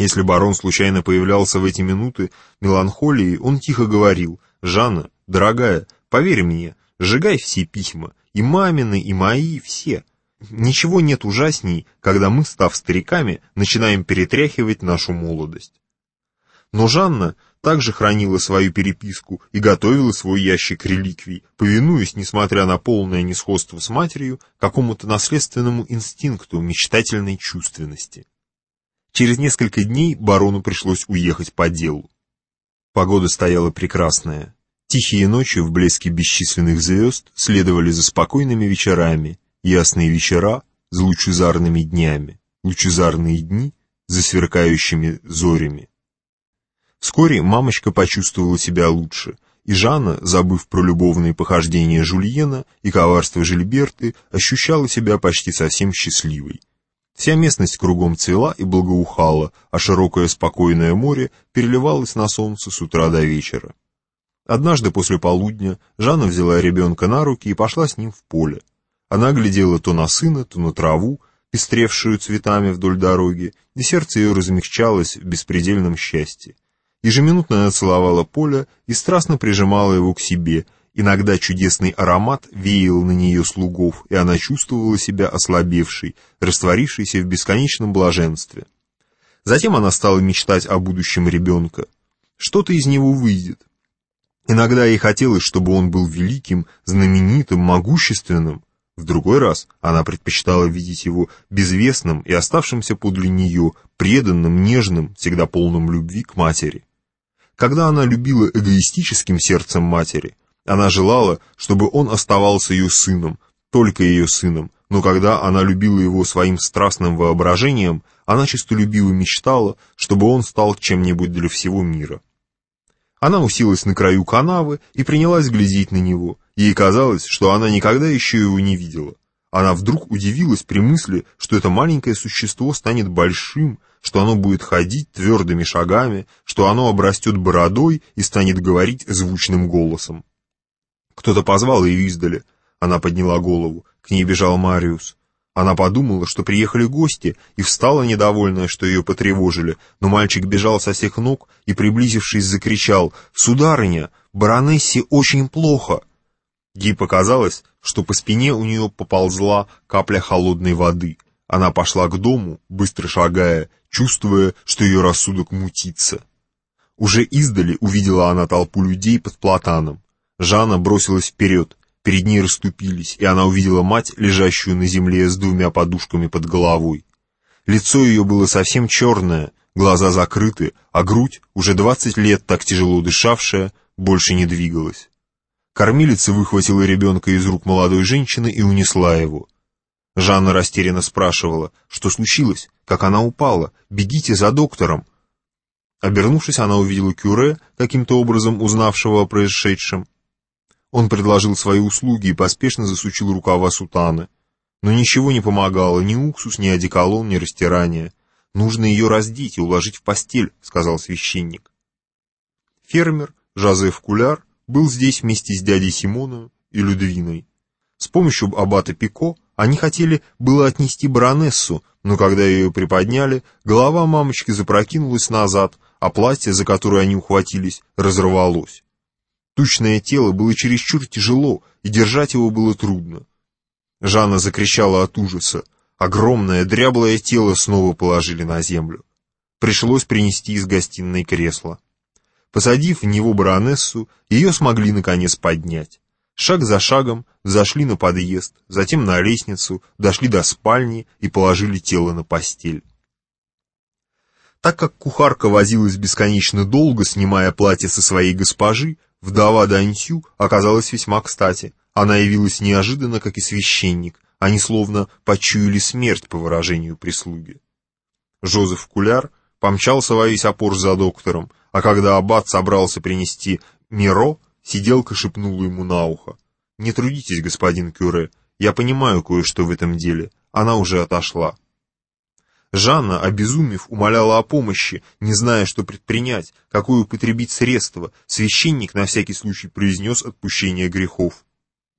Если барон случайно появлялся в эти минуты меланхолии, он тихо говорил, «Жанна, дорогая, поверь мне, сжигай все письма, и мамины, и мои, все. Ничего нет ужасней, когда мы, став стариками, начинаем перетряхивать нашу молодость». Но Жанна также хранила свою переписку и готовила свой ящик реликвий, повинуясь, несмотря на полное несходство с матерью, какому-то наследственному инстинкту мечтательной чувственности. Через несколько дней барону пришлось уехать по делу. Погода стояла прекрасная. Тихие ночи в блеске бесчисленных звезд следовали за спокойными вечерами, ясные вечера за лучезарными днями, лучезарные дни за сверкающими зорями. Вскоре мамочка почувствовала себя лучше, и Жанна, забыв про любовные похождения Жульена и коварство Жильберты, ощущала себя почти совсем счастливой. Вся местность кругом цвела и благоухала, а широкое спокойное море переливалось на солнце с утра до вечера. Однажды после полудня Жанна взяла ребенка на руки и пошла с ним в поле. Она глядела то на сына, то на траву, пестревшую цветами вдоль дороги, и сердце ее размягчалось в беспредельном счастье. Ежеминутно она целовала Поля и страстно прижимала его к себе. Иногда чудесный аромат веял на нее слугов, и она чувствовала себя ослабевшей, растворившейся в бесконечном блаженстве. Затем она стала мечтать о будущем ребенка. Что-то из него выйдет. Иногда ей хотелось, чтобы он был великим, знаменитым, могущественным. В другой раз она предпочитала видеть его безвестным и оставшимся подле нее, преданным, нежным, всегда полным любви к матери. Когда она любила эгоистическим сердцем матери, она желала, чтобы он оставался ее сыном, только ее сыном, но когда она любила его своим страстным воображением, она честолюбиво мечтала, чтобы он стал чем-нибудь для всего мира. Она уселась на краю канавы и принялась глядеть на него. Ей казалось, что она никогда еще его не видела. Она вдруг удивилась при мысли, что это маленькое существо станет большим, что оно будет ходить твердыми шагами, что оно обрастет бородой и станет говорить звучным голосом. Кто-то позвал ее издали. Она подняла голову. К ней бежал Мариус. Она подумала, что приехали гости, и встала недовольная, что ее потревожили, но мальчик бежал со всех ног и, приблизившись, закричал «Сударыня, баронессе очень плохо!» Ей показалось, что по спине у нее поползла капля холодной воды. Она пошла к дому, быстро шагая, чувствуя, что ее рассудок мутится. Уже издали увидела она толпу людей под платаном. Жанна бросилась вперед, перед ней расступились, и она увидела мать, лежащую на земле с двумя подушками под головой. Лицо ее было совсем черное, глаза закрыты, а грудь, уже двадцать лет так тяжело дышавшая, больше не двигалась. Кормилица выхватила ребенка из рук молодой женщины и унесла его. Жанна растерянно спрашивала, что случилось, как она упала, бегите за доктором. Обернувшись, она увидела Кюре, каким-то образом узнавшего о происшедшем. Он предложил свои услуги и поспешно засучил рукава сутаны. Но ничего не помогало, ни уксус, ни одеколон, ни растирание. «Нужно ее раздеть и уложить в постель», — сказал священник. Фермер, Жозеф Куляр, был здесь вместе с дядей Симоном и Людвиной. С помощью аббата Пико они хотели было отнести баронессу, но когда ее приподняли, голова мамочки запрокинулась назад, а платье, за которое они ухватились, разорвалось. Тучное тело было чересчур тяжело, и держать его было трудно. Жанна закричала от ужаса. Огромное, дряблое тело снова положили на землю. Пришлось принести из гостиной кресло. Посадив в него баронессу, ее смогли наконец поднять. Шаг за шагом зашли на подъезд, затем на лестницу, дошли до спальни и положили тело на постель. Так как кухарка возилась бесконечно долго, снимая платье со своей госпожи, вдова Даньсю оказалась весьма кстати. Она явилась неожиданно, как и священник. Они словно почуяли смерть, по выражению прислуги. Жозеф Куляр помчался во весь опор за доктором, а когда аббат собрался принести Миро, Сиделка шепнула ему на ухо. «Не трудитесь, господин Кюре, я понимаю кое-что в этом деле. Она уже отошла». Жанна, обезумев, умоляла о помощи, не зная, что предпринять, какое употребить средство. Священник на всякий случай произнес отпущение грехов.